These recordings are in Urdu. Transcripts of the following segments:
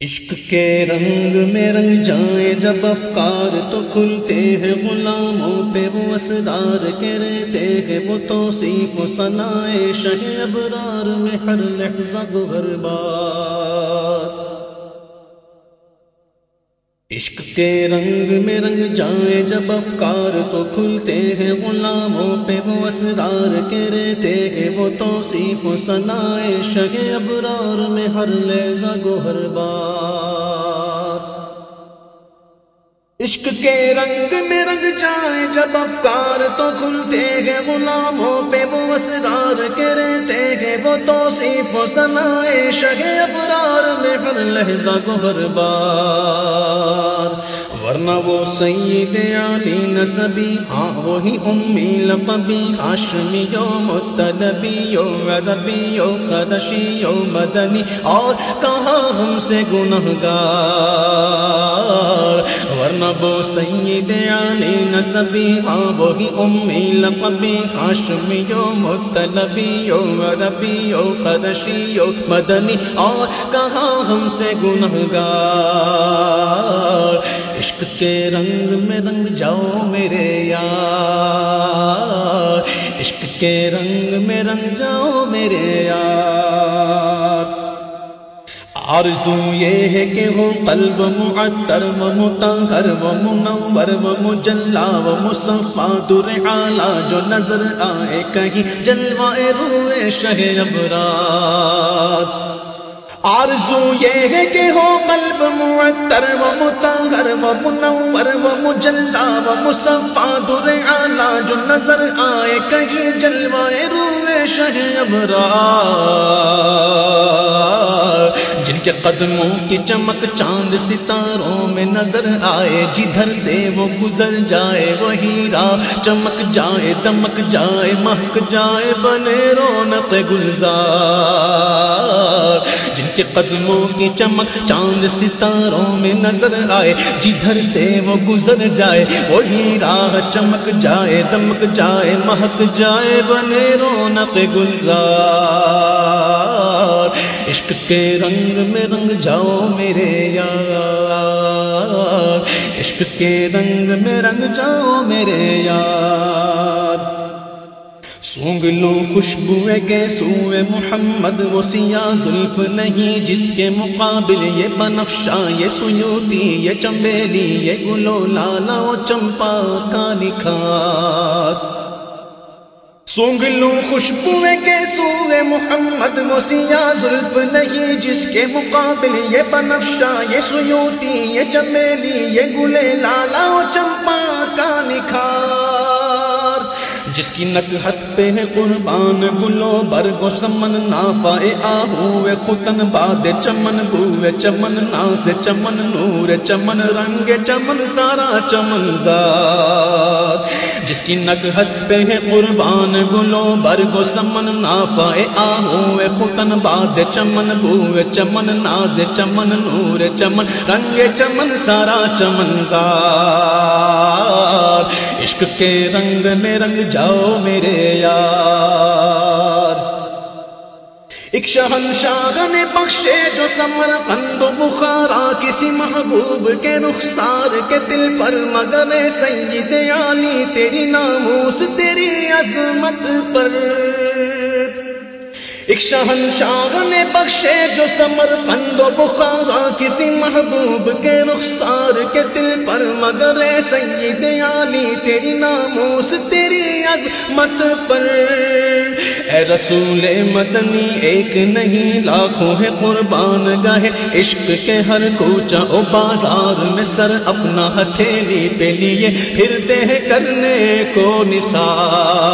عشق کے رنگ میں رنگ جائیں جب افکار تو کھلتے ہیں غلاموں پہ وہ اسرار کے رہتے ہیں وہ توصیف و سنائے شہ ابرار میں ہر لحظہ گھر بار عشق کے رنگ میں رنگ جائیں جب افکار تو کھلتے ہیں غلاموں پہ، وہ اسرار کے رہتے ہیں، وہ توصیف و سنائے شہ ابرار میں ہر لہذا گوہر بار۔ عشق کے رنگ میں رنگ جائیں جب افکار تو کھلتے ہیں غلاموں پہ، وہ اسرار کے رہتے ہیں، وہ توصیف و سنائے شہ ابرار ہر لہذا گوہر بار ورنہ وہ سید علی نصبی ہاں وہی امی لقبی۔ ہاشمی یو متلبی یو عربی، یو قدشی یو مدنی۔ اور کہاں ہم سے گنہ گار ورنہ وہ سید علی نصبی ہاں وہی امی لبی ہاشمی یو متلبی یو عربی یو قدشی یو مدنی، اور کہاں ہم سے گنہ گار عشق کے رنگ میں رنگ جاؤ میرے یار، عشق کے رنگ میں رنگ جاؤ میرے یار۔ آرزو یہ ہے کہ ہو قلب معطر و متحر و منور و مجلا و مصفا در اعلی جو نظر آئے کہیں جلوائے روئے شہ ابرات آرزو یہ ہے کہ ہو قلب معطر و متحر و منور و مجلا و مصفا در اعلی جو نظر آئے کہیں جلوائے روئے شہ ابرار جن کے قدموں کی چمک چاند ستاروں میں نظر آئے، جدھر سے وہ گزر جائے وہی راہ، چمک جائے، دمک جائے، مہک جائے بنے رونق گلزار۔ جن کے قدموں کی چمک چاند ستاروں میں نظر آئے، جدھر سے وہ گزر جائے وہی راہ، چمک جائے، دمک جائے، مہک جائے بنے رونق گلزار۔ عشق کے رنگ میں رنگ جاؤ میرے یار۔ عشق کے رنگ میں رنگ جاؤ میرے یار۔ سونگ لو خوشبو کے سوئے محمد، وہ سیاہ زلف نہیں جس کے مقابل یہ بنفشا یہ سیوتی، یہ چمبیلی، یہ گلو لالا و چمپا کا نکھار۔ سونگ لوں خوشبو کے سوئے محمد مسیح زلف نہیں، جس کے مقابل یہ بنفشا یہ سیوتی یہ چمیلی، یہ گلے لالا و چمپا کا نکھار۔ جس کی نکحت پہ ہے قربان گلو برگو سمن نا پائے آہوے خطن باد چمن بوے چمن ناز چمن نور چمن رنگ چمن سارا چمن زار جس کی نکحت پہ ہے قربان گلو برگو سمن نا پائے آہوے خطن باد چمن بوے چمن ناز چمن نور چمن رنگ چمن سارا چمن زار عشق کے رنگ میں رنگ جاؤ میرے یار۔ ایک شہنشاہ نے بخشے جو سمر قند و بخارا، کسی محبوب کے رخسار کے دل پر، مگر سید علی تیری ناموس، تیری عظمت پر۔ ایک شہنشاہ نے بخشے جو سمر پند و بخارا، کسی محبوب کے رخسار کے دل پر، مگر سید علی تیری ناموس، تیری عظمت پر۔ اے رسول مدنی، ایک نہیں، لاکھوں ہے قربان گاہے عشق کے ہر کوچا او بازار میں سر اپنا ہتھیلی پہ لیے۔ پھرتے ہیں کرنے کو نثار۔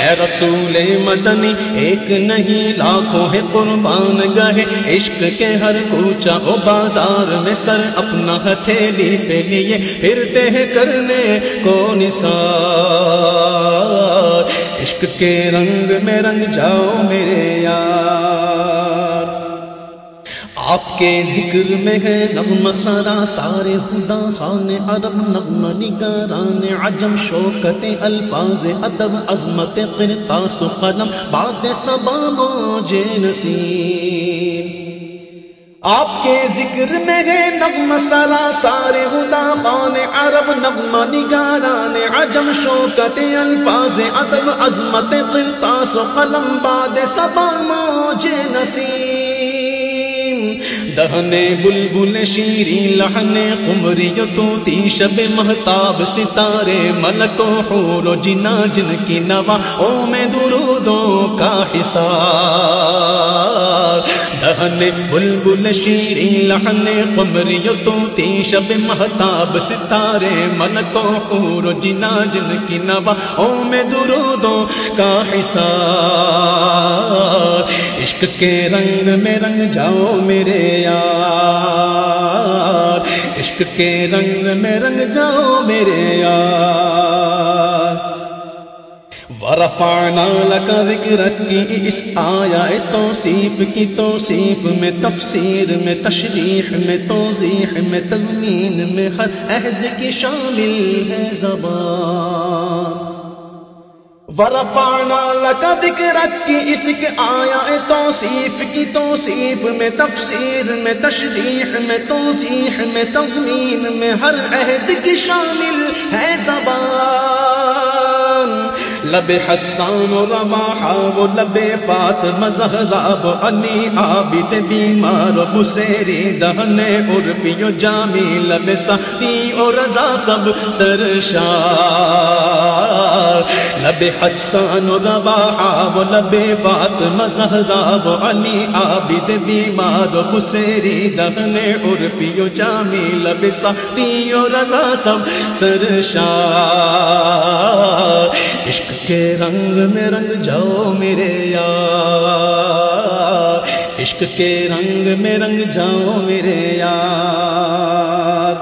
اے رسول مدنی، ایک نہیں، لاکھوں ہے قربان گاہے عشق کے ہر کوچا او بازار میں سر اپنا ہتھیلی پہ لیے۔ پھرتے ہیں کرنے کو نثار۔ عشق کے رنگ میں رنگ جاؤ میرے یار۔ آپ کے ذکر میں ہے نغم سارا، سارے خدا خان عرب نغم نگاران عجم، شوکت الفاظ، ادب، عظمت قرطاس و قلم، باد سبا موج نسیم۔ آپ کے ذکر میں ہے نغم سرا سارے خدا خان عرب نغم نگاران عجم، شوکت الفاظ، ادب، عظمت قلطاس و قلم باد سبا موج نسیم۔ دہنے بلبل شیری لہنے قمری تو شب محتاب ستارے، ملک و حور و جنا، جن کی نوا او میں درودوں کا حصہ دہنے بلبل شیری لہنے قمری تو تی شب محتاب ستارے ملک و حور و جنا جن کی نوا او میں درودوں کا حصہ عشق کے رنگ میں رنگ جاؤ میرے یار عشق کے رنگ میں رنگ جاؤ میرے یار ورفعنا لك ذکرک کی اس آیا توصیف کی توصیف میں، تفسیر میں، تشریح میں، توضیح میں تزمین میں ہر عہد کی شامل ہے زبان۔ ورفعنا لك ذکرک کی اس کے آیا توصیف کی توصیف میں، تفسیر میں، تشریح میں، توضیح میں تغمین میں ہر عہد کی شامل ہے زبان۔ لب حسان و رواحا و لب فاطمہ زہراب علی عابد بیمار و بسیری دہن عربی و جامی، لب سختی و رضا سب سرشار۔ لب حسان و رواحا و لب فاطمہ زہراب علی عابد بیمار و بسیری دہن عربی و جامی، لب سختی و رضا سب سرشار۔ عشق کے رنگ میں رنگ جاؤ میرے یار۔ عشق کے رنگ میں رنگ جاؤ میرے یار۔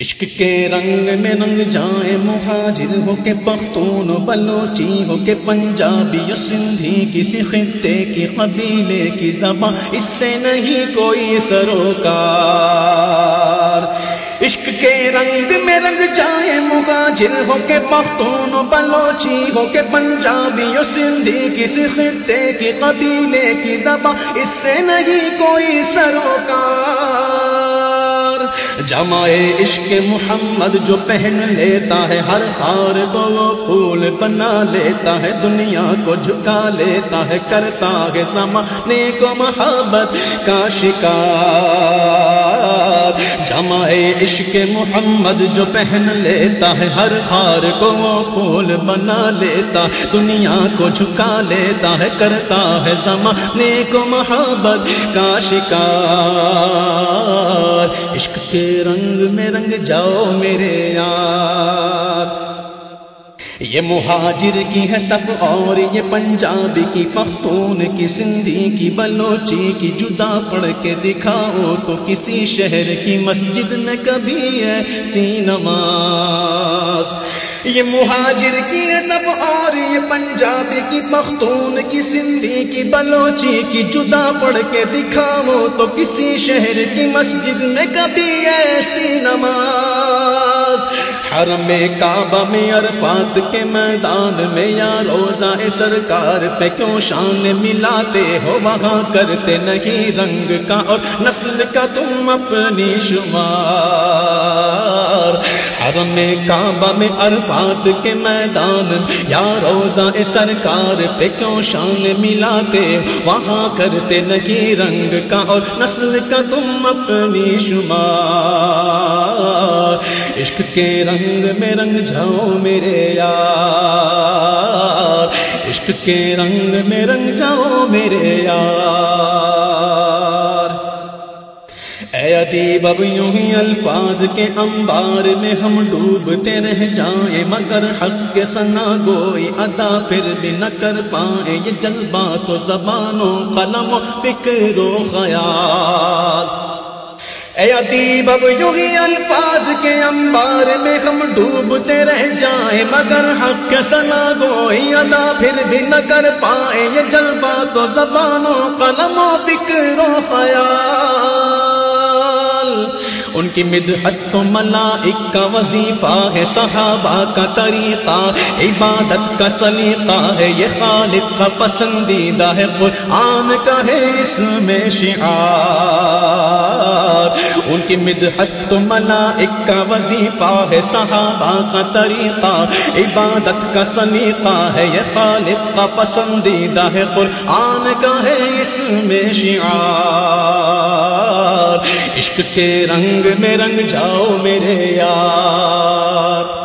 عشق کے رنگ میں رنگ جائیں مہاجر ہو کے پختون و بلوچی ہو کے پنجابی و سندھی، کسی خطے کی قبیلے کی زباں، اس سے نہیں کوئی سروکار۔ عشق کے رنگ میں رنگ جائے مہاجر ہو کے پختون و بلوچی ہو کے پنجابی و سندھی کسی خطے کی قبیلے کی زباں، اس سے نہیں کوئی سروکار۔ جمائے عشق محمد جو پہن لیتا ہے، ہر خار کو وہ پھول بنا لیتا ہے، دنیا کو جھکا لیتا ہے، کرتا ہے زمانے کو محبت کا شکار۔ جمائے عشق محمد جو پہن لیتا ہے، ہر خار کو وہ پھول بنا لیتا دنیا کو جھکا لیتا ہے، کرتا ہے زمانے کو محبت کا شکار۔ عشق کے رنگ میں رنگ جاؤ میرے یار۔ یہ مہاجر کی ہے سب اور یہ پنجابی کی، پختون کی، سندھی کی، بلوچی کی، جدا پڑھ کے دکھاؤ تو کسی شہر کی مسجد میں کبھی ایسی نماز۔ یہ مہاجر کی ہے سب اور یہ پنجابی کی، پختون کی، سندھی کی، بلوچی کی، جدا پڑھ کے دکھاؤ تو کسی شہر کی مسجد میں کبھی ایسی نماز۔ حرم کعبہ میں عرفات کے میدان میں یا روزہ سرکار پہ کیوں شان ملاتے ہو؟ وہاں کرتے نہیں رنگ کا اور نسل کا تم اپنی شمار۔ حرم کعبہ میں عرفات کے میدان یا روزہ سرکار پہ کیوں شان ملاتے وہاں کرتے نہیں رنگ کا اور نسل کا تم اپنی شمار۔ عشق کے رنگ میں رنگ جاؤ میرے یار۔ عشق کے رنگ میں رنگ جاؤ میرے یار۔ اے ادیب، اب یوں ہی الفاظ کے انبار میں ہم ڈوبتے رہ جائیں۔ مگر حق کے سنا گوئی ادا پھر بھی نہ کر پائیں۔ یہ جذبات و زبانوں قلم و فکر و خیال۔ اے ادیب، اب یوں ہی الفاظ کے انبار میں ہم ڈوبتے رہ جائیں، مگر حق سنا گوئی ادا پھر بھی نہ کر پائیں۔ یہ جلبہ تو زبانوں، قلموں و فکر و خیال ان کی مدحت تو ملائک کا وظیفہ ہے، صحابہ کا طریقہ، عبادت کا سلیقہ ہے، یہ خالق کا پسندیدہ ہے، قرآن کا ہے اس میں شعار۔ ان کی مدحت تو ملائک کا وظیفہ ہے، صحابہ کا طریقہ، عبادت کا سلیقہ ہے، یہ خالق کا پسندیدہ ہے، قرآن کا ہے اس میں شعار۔ عشق کے رنگ میں رنگ جاؤ میرے یار۔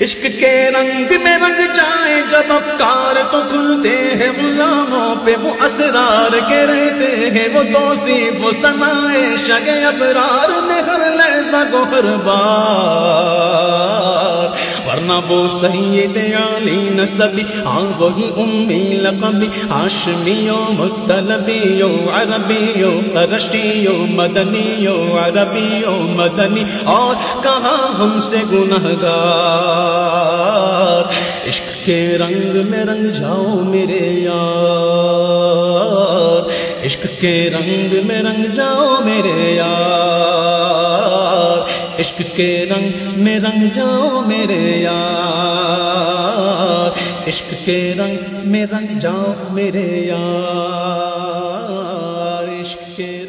عشق کے رنگ میں رنگ جائے جب افکار تو کھلتے ہیں، غلاموں پہ وہ اسرار کے رہتے ہیں۔ وہ توصیف وہ سنائے شگ ابرار میں ہر لہذا کو ہر بار۔ ورنہ وہ سید علی نسبی ہاں وہی امی لقبی ہاشمیو مطلبیو عربیو قرشیو مدنیو عربیو مدنی۔ اور کہاں ہم سے گنہگار؟ عشق کے رنگ میں رنگ جاؤ میرے یار۔ عشق کے رنگ میں رنگ جاؤ میرے یار۔ عشق کے رنگ میں رنگ جاؤ میرے یار، عشق کے رنگ میں رنگ جاؤ میرے یار، عشق کے